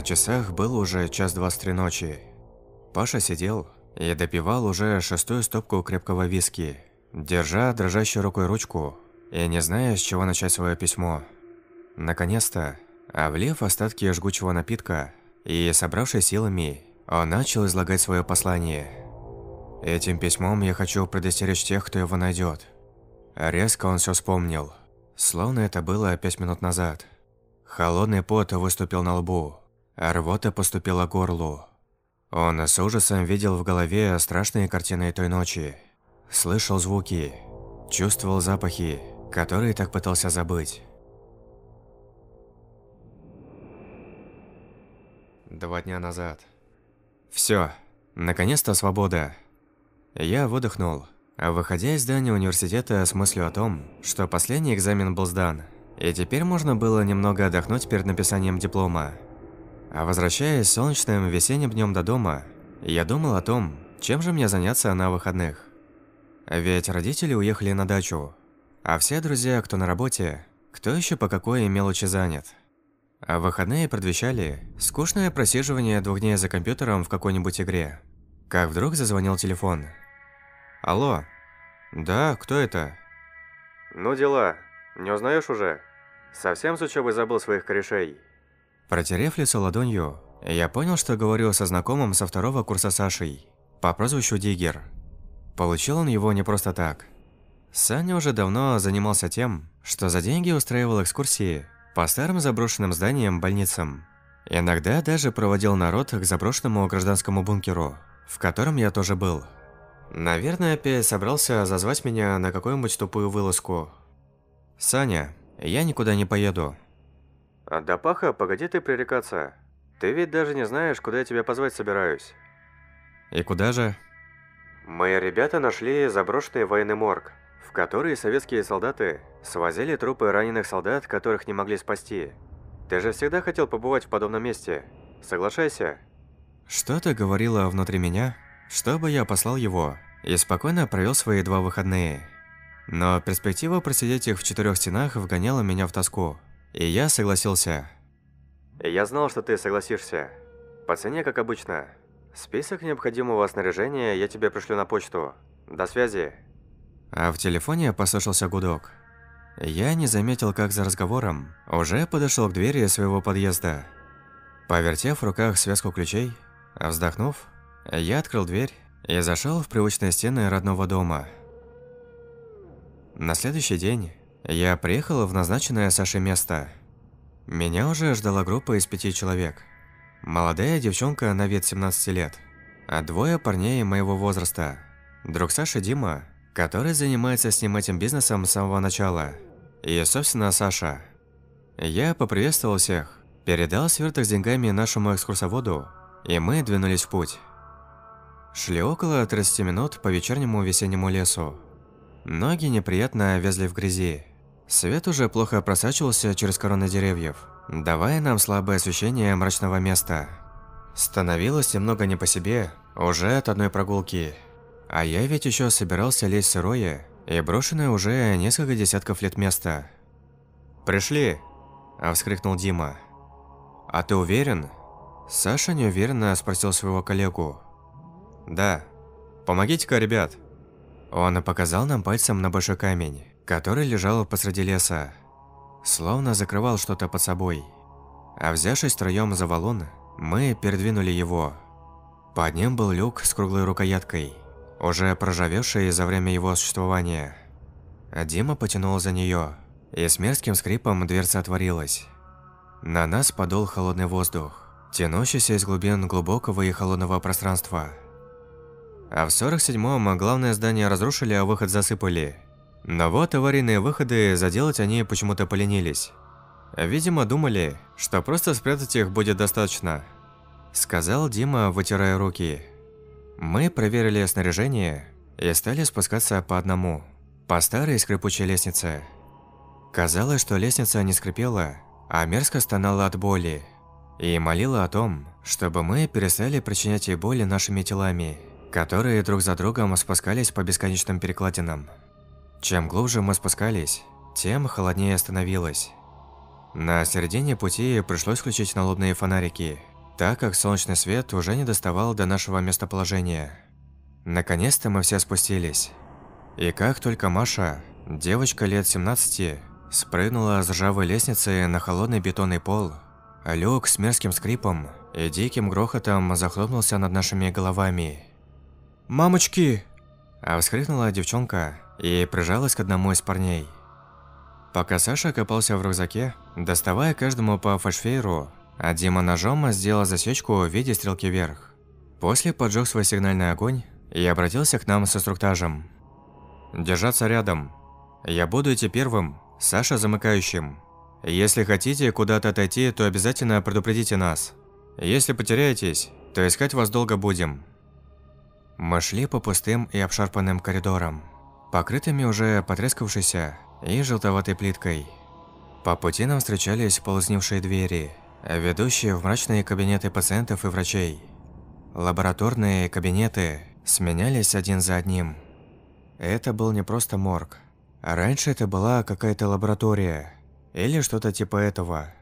На часах было уже час двадцать три ночи. Паша сидел и допивал уже шестую стопку крепкого виски, держа дрожащей рукой ручку и не зная, с чего начать свое письмо. Наконец-то, облив остатки жгучего напитка и собравшись силами, он начал излагать свое послание. Этим письмом я хочу предостеречь тех, кто его найдет. Резко он все вспомнил, словно это было пять минут назад. Холодный пот выступил на лбу, рвота поступила к горлу. Он с ужасом видел в голове страшные картины той ночи. Слышал звуки, чувствовал запахи, которые так пытался забыть. Два дня назад. Все, наконец-то свобода. Я выдохнул, выходя из здания университета с мыслью о том, что последний экзамен был сдан, и теперь можно было немного отдохнуть перед написанием диплома. А возвращаясь солнечным весенним днем до дома, я думал о том, чем же мне заняться на выходных. Ведь родители уехали на дачу, а все друзья, кто на работе, кто еще по какой мелочи занят. А выходные предвещали скучное просиживание двух дней за компьютером в какой-нибудь игре. Как вдруг зазвонил телефон. «Алло?» «Да, кто это?» «Ну дела, не узнаешь уже? Совсем с учебы забыл своих корешей?» Протерев лицо ладонью, я понял, что говорю со знакомым со второго курса Сашей, по прозвищу Диггер. Получил он его не просто так. Саня уже давно занимался тем, что за деньги устраивал экскурсии по старым заброшенным зданиям больницам. Иногда даже проводил народ к заброшенному гражданскому бункеру, в котором я тоже был. Наверное, опять собрался зазвать меня на какую-нибудь тупую вылазку. «Саня, я никуда не поеду. А да паха, погоди ты пререкаться. Ты ведь даже не знаешь, куда я тебя позвать собираюсь. И куда же? Мои ребята нашли заброшенный военный морг, в который советские солдаты свозили трупы раненых солдат, которых не могли спасти. Ты же всегда хотел побывать в подобном месте. Соглашайся. Что-то говорило внутри меня, чтобы я послал его и спокойно провел свои два выходные. Но перспектива просидеть их в четырех стенах вгоняла меня в тоску. И я согласился. Я знал, что ты согласишься. По цене, как обычно. Список необходимого снаряжения я тебе пришлю на почту. До связи. А в телефоне послышался гудок. Я не заметил, как за разговором уже подошел к двери своего подъезда. Повертев в руках связку ключей, вздохнув, я открыл дверь и зашел в привычные стены родного дома. На следующий день я приехал в назначенное Саше место. Меня уже ждала группа из пяти человек. Молодая девчонка на вид 17 лет, а двое парней моего возраста. Друг Саши Дима, который занимается с ним этим бизнесом с самого начала. И, собственно, Саша. Я поприветствовал всех, передал сверток с деньгами нашему экскурсоводу, и мы двинулись в путь. Шли около 30 минут по вечернему весеннему лесу. Ноги неприятно вязли в грязи. Свет уже плохо просачивался через короны деревьев, давая нам слабое освещение мрачного места. Становилось немного не по себе уже от одной прогулки. А я ведь еще собирался лезть сырое и брошенное уже несколько десятков лет место. «Пришли!» – вскрикнул Дима. «А ты уверен?» Саша неуверенно спросил своего коллегу. «Да. Помогите-ка, ребят!» Он показал нам пальцем на большой камень который лежал посреди леса, словно закрывал что-то под собой. А взявшись втроем за валун, мы передвинули его. Под ним был люк с круглой рукояткой, уже проржавевший за время его существования. Дима потянул за нее, и с мерзким скрипом дверца отворилась. На нас подул холодный воздух, тянущийся из глубин глубокого и холодного пространства. А в 47-м главное здание разрушили, а выход засыпали – но вот аварийные выходы заделать они почему-то поленились. Видимо, думали, что просто спрятать их будет достаточно. Сказал Дима, вытирая руки. Мы проверили снаряжение и стали спускаться по одному, по старой скрипучей лестнице. Казалось, что лестница не скрипела, а мерзко стонала от боли. И молила о том, чтобы мы перестали причинять ей боли нашими телами, которые друг за другом спускались по бесконечным перекладинам. Чем глубже мы спускались, тем холоднее становилось. На середине пути пришлось включить налобные фонарики, так как солнечный свет уже не доставал до нашего местоположения. Наконец-то мы все спустились. И как только Маша, девочка лет 17, спрыгнула с ржавой лестницы на холодный бетонный пол, люк с мерзким скрипом и диким грохотом захлопнулся над нашими головами. «Мамочки!» А вскрикнула девчонка и прижалась к одному из парней. Пока Саша копался в рюкзаке, доставая каждому по фальшфейру, а Дима ножом сделал засечку в виде стрелки вверх. После поджег свой сигнальный огонь и обратился к нам с инструктажем. «Держаться рядом. Я буду идти первым, Саша замыкающим. Если хотите куда-то отойти, то обязательно предупредите нас. Если потеряетесь, то искать вас долго будем». Мы шли по пустым и обшарпанным коридорам, покрытыми уже потрескавшейся и желтоватой плиткой. По пути нам встречались полузнившие двери, ведущие в мрачные кабинеты пациентов и врачей. Лабораторные кабинеты сменялись один за одним. Это был не просто морг. Раньше это была какая-то лаборатория или что-то типа этого.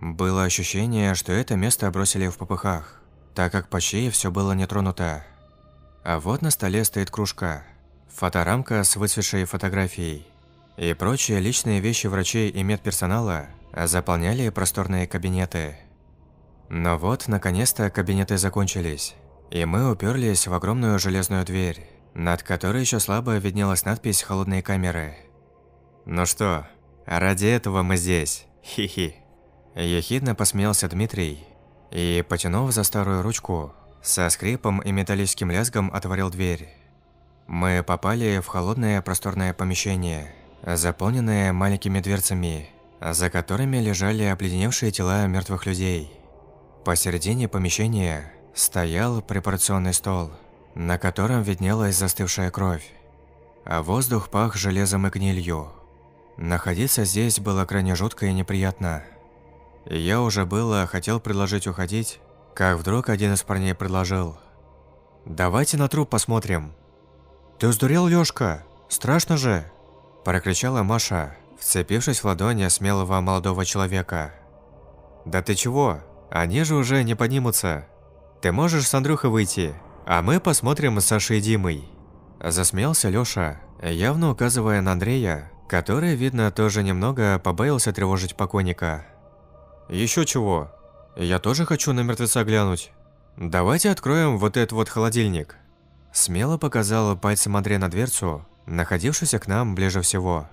Было ощущение, что это место бросили в попыхах, так как почти все было не тронуто. А вот на столе стоит кружка, фоторамка с выцветшей фотографией и прочие личные вещи врачей и медперсонала заполняли просторные кабинеты. Но вот, наконец-то, кабинеты закончились, и мы уперлись в огромную железную дверь, над которой еще слабо виднелась надпись «Холодные камеры». «Ну что, ради этого мы здесь, хи-хи». Ехидно посмеялся Дмитрий и, потянув за старую ручку, со скрипом и металлическим лязгом отворил дверь. Мы попали в холодное просторное помещение, заполненное маленькими дверцами, за которыми лежали обледеневшие тела мертвых людей. Посередине помещения стоял препарационный стол, на котором виднелась застывшая кровь, а воздух пах железом и гнилью. Находиться здесь было крайне жутко и неприятно. Я уже было хотел предложить уходить, как вдруг один из парней предложил. «Давайте на труп посмотрим». «Ты сдурел, Лёшка? Страшно же!» Прокричала Маша, вцепившись в ладони смелого молодого человека. «Да ты чего? Они же уже не поднимутся. Ты можешь с Андрюхой выйти, а мы посмотрим с Сашей и Димой». Засмеялся Лёша, явно указывая на Андрея, который, видно, тоже немного побоялся тревожить покойника. Еще чего? Я тоже хочу на мертвеца глянуть. Давайте откроем вот этот вот холодильник. Смело показал пальцем Андрей на дверцу, находившуюся к нам ближе всего.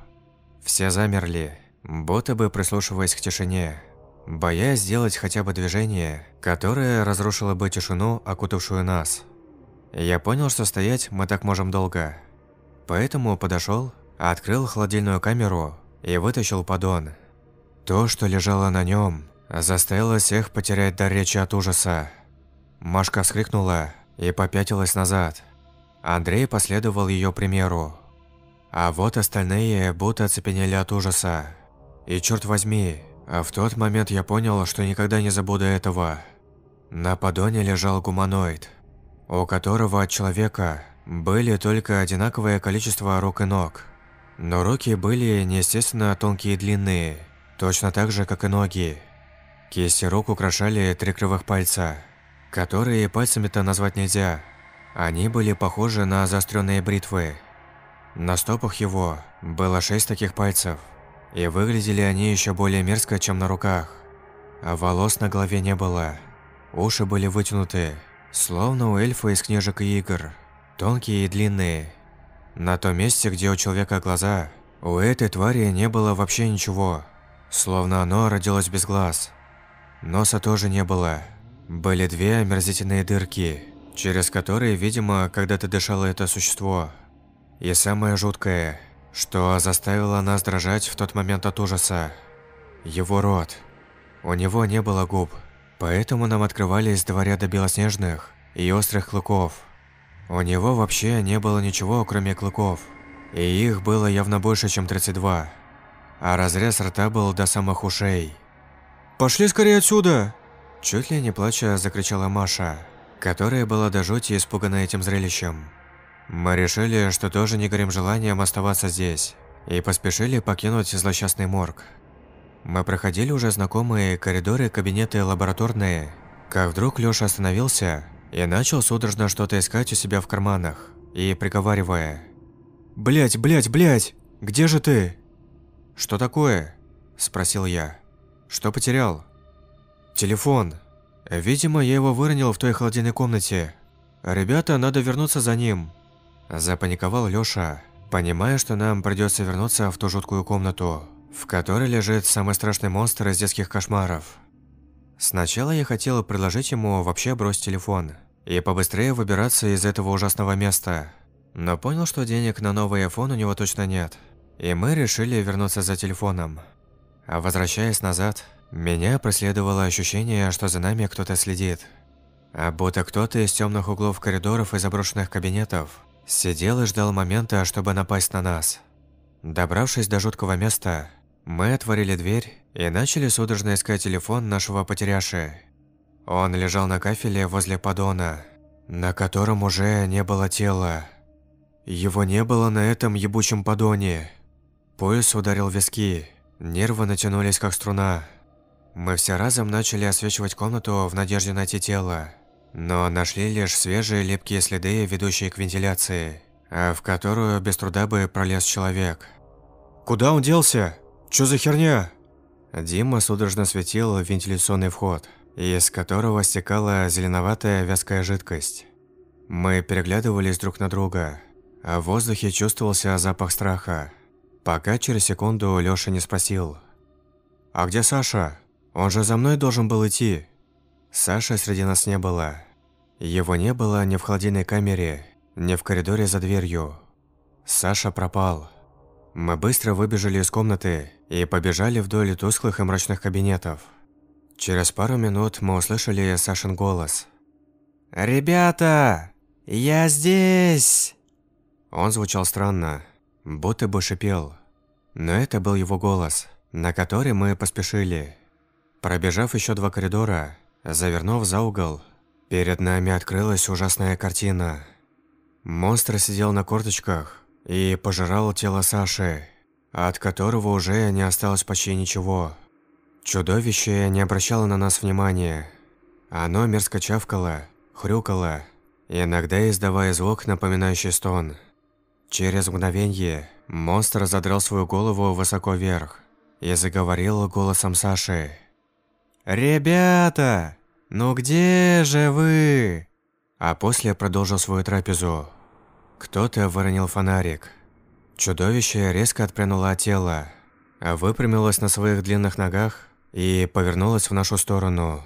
Все замерли, будто бы прислушиваясь к тишине, боясь сделать хотя бы движение, которое разрушило бы тишину, окутавшую нас. Я понял, что стоять мы так можем долго. Поэтому подошел, открыл холодильную камеру и вытащил поддон. То, что лежало на нем, заставило всех потерять дар речи от ужаса. Машка вскрикнула и попятилась назад. Андрей последовал ее примеру. А вот остальные будто оцепенели от ужаса. И черт возьми, в тот момент я понял, что никогда не забуду этого. На поддоне лежал гуманоид, у которого от человека были только одинаковое количество рук и ног. Но руки были неестественно тонкие и длинные, точно так же, как и ноги. Кисти рук украшали три кривых пальца, которые пальцами-то назвать нельзя. Они были похожи на заостренные бритвы. На стопах его было шесть таких пальцев, и выглядели они еще более мерзко, чем на руках. Волос на голове не было. Уши были вытянуты, словно у эльфа из книжек и игр, тонкие и длинные. На том месте, где у человека глаза, у этой твари не было вообще ничего, словно оно родилось без глаз. Носа тоже не было. Были две омерзительные дырки, через которые, видимо, когда-то дышало это существо. И самое жуткое, что заставило нас дрожать в тот момент от ужаса. Его рот. У него не было губ, поэтому нам открывались два ряда белоснежных и острых клыков – у него вообще не было ничего, кроме клыков, и их было явно больше, чем 32. А разрез рта был до самых ушей. «Пошли скорее отсюда!» Чуть ли не плача закричала Маша, которая была до жути испугана этим зрелищем. Мы решили, что тоже не горим желанием оставаться здесь, и поспешили покинуть злосчастный морг. Мы проходили уже знакомые коридоры, кабинеты, лабораторные. Как вдруг Лёша остановился и начал судорожно что-то искать у себя в карманах и приговаривая. «Блядь, блядь, блядь! Где же ты?» «Что такое?» – спросил я. «Что потерял?» «Телефон. Видимо, я его выронил в той холодильной комнате. Ребята, надо вернуться за ним». Запаниковал Лёша, понимая, что нам придётся вернуться в ту жуткую комнату, в которой лежит самый страшный монстр из детских кошмаров. Сначала я хотела предложить ему вообще бросить телефон и побыстрее выбираться из этого ужасного места, но понял, что денег на новый iPhone у него точно нет, и мы решили вернуться за телефоном. А возвращаясь назад, меня преследовало ощущение, что за нами кто-то следит. А будто кто-то из темных углов коридоров и заброшенных кабинетов сидел и ждал момента, чтобы напасть на нас. Добравшись до жуткого места, мы отворили дверь и начали судорожно искать телефон нашего потеряши. Он лежал на кафеле возле поддона, на котором уже не было тела. Его не было на этом ебучем поддоне. Пояс ударил виски, нервы натянулись как струна. Мы все разом начали освещать комнату в надежде найти тело, но нашли лишь свежие липкие следы, ведущие к вентиляции, а в которую без труда бы пролез человек. «Куда он делся? Чё за херня?» Дима судорожно светил вентиляционный вход, из которого стекала зеленоватая вязкая жидкость. Мы переглядывались друг на друга, а в воздухе чувствовался запах страха. Пока через секунду Лёша не спросил. «А где Саша? Он же за мной должен был идти». Саши среди нас не было. Его не было ни в холодильной камере, ни в коридоре за дверью. Саша пропал. Мы быстро выбежали из комнаты и побежали вдоль тусклых и мрачных кабинетов. Через пару минут мы услышали Сашин голос. «Ребята, я здесь!» Он звучал странно, будто бы шипел. Но это был его голос, на который мы поспешили. Пробежав еще два коридора, завернув за угол, перед нами открылась ужасная картина. Монстр сидел на корточках и пожирал тело Саши, от которого уже не осталось почти ничего. Чудовище не обращало на нас внимания. Оно мерзко чавкало, хрюкало, иногда издавая звук, напоминающий стон – Через мгновение монстр задрал свою голову высоко вверх и заговорил голосом Саши. «Ребята, ну где же вы?» А после продолжил свою трапезу. Кто-то выронил фонарик. Чудовище резко отпрянуло от тела, выпрямилось на своих длинных ногах и повернулось в нашу сторону.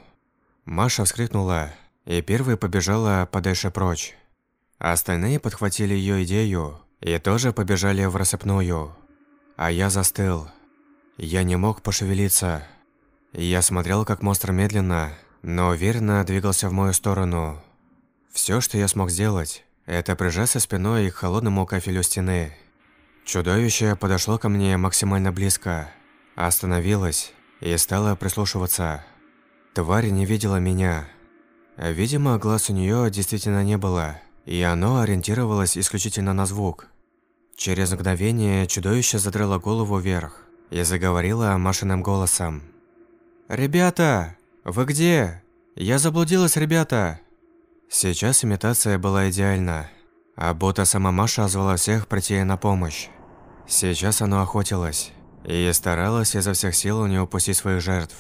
Маша вскрикнула и первой побежала подальше прочь. Остальные подхватили ее идею и тоже побежали в рассыпную. А я застыл. Я не мог пошевелиться. Я смотрел, как монстр медленно, но уверенно двигался в мою сторону. Все, что я смог сделать, это прижаться спиной к холодному кафелю стены. Чудовище подошло ко мне максимально близко, остановилось и стало прислушиваться. Тварь не видела меня. Видимо, глаз у нее действительно не было, и оно ориентировалось исключительно на звук. Через мгновение чудовище задрало голову вверх и заговорило Машиным голосом. «Ребята, вы где? Я заблудилась, ребята!» Сейчас имитация была идеальна, а будто сама Маша звала всех прийти на помощь. Сейчас оно охотилось и старалось изо всех сил не упустить своих жертв.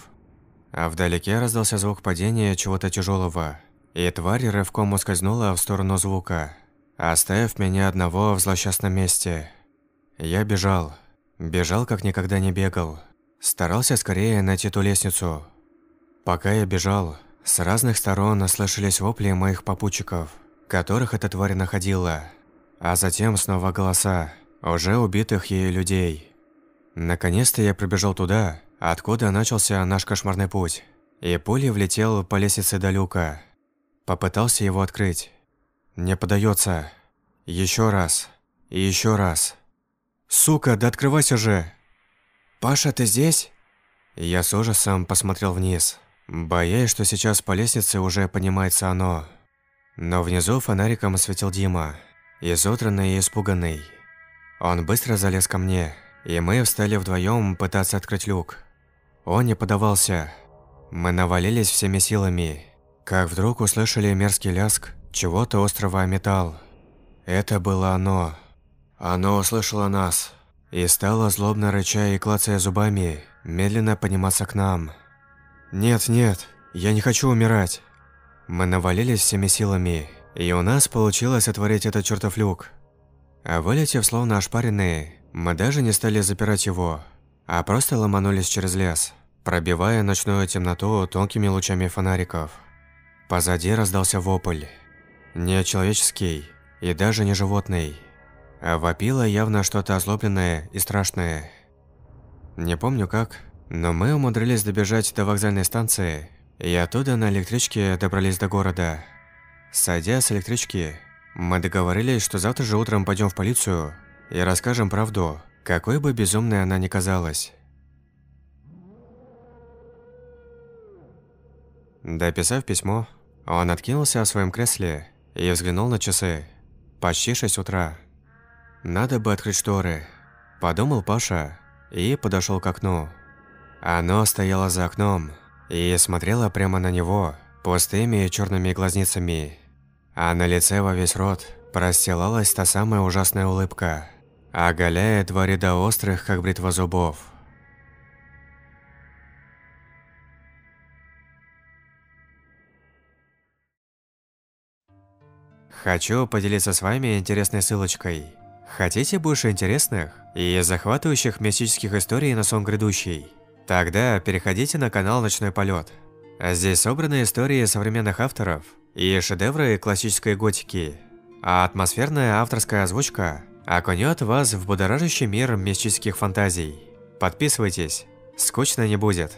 А вдалеке раздался звук падения чего-то тяжелого, и тварь рывком ускользнула в сторону звука оставив меня одного в злосчастном месте. Я бежал. Бежал, как никогда не бегал. Старался скорее найти ту лестницу. Пока я бежал, с разных сторон слышались вопли моих попутчиков, которых эта тварь находила. А затем снова голоса, уже убитых ею людей. Наконец-то я пробежал туда, откуда начался наш кошмарный путь, и пулей влетел по лестнице до люка. Попытался его открыть. Не подается. Еще раз. И еще раз. Сука, да открывайся же. Паша, ты здесь? Я с ужасом посмотрел вниз, боясь, что сейчас по лестнице уже поднимается оно. Но внизу фонариком осветил Дима, изодранный и испуганный. Он быстро залез ко мне, и мы встали вдвоем пытаться открыть люк. Он не подавался. Мы навалились всеми силами, как вдруг услышали мерзкий лязг чего-то острого о металл. Это было оно. Оно услышало нас и стало злобно рыча и клацая зубами, медленно подниматься к нам. «Нет, нет, я не хочу умирать!» Мы навалились всеми силами, и у нас получилось отворить этот чертов люк. А вылетев словно ошпаренные, мы даже не стали запирать его, а просто ломанулись через лес, пробивая ночную темноту тонкими лучами фонариков. Позади раздался вопль. Не человеческий и даже не животный. А вопило явно что-то озлобленное и страшное. Не помню как, но мы умудрились добежать до вокзальной станции и оттуда на электричке добрались до города. Сойдя с электрички, мы договорились, что завтра же утром пойдем в полицию и расскажем правду, какой бы безумной она ни казалась. Дописав письмо, он откинулся в своем кресле и взглянул на часы. Почти 6 утра. Надо бы открыть шторы, подумал Паша и подошел к окну. Оно стояло за окном и смотрела прямо на него пустыми черными глазницами. А на лице во весь рот простилалась та самая ужасная улыбка, оголяя два ряда острых, как бритва зубов. Хочу поделиться с вами интересной ссылочкой. Хотите больше интересных и захватывающих мистических историй на сон грядущий? Тогда переходите на канал «Ночной полет». Здесь собраны истории современных авторов и шедевры классической готики, а атмосферная авторская озвучка окунет вас в будоражащий мир мистических фантазий. Подписывайтесь, скучно не будет.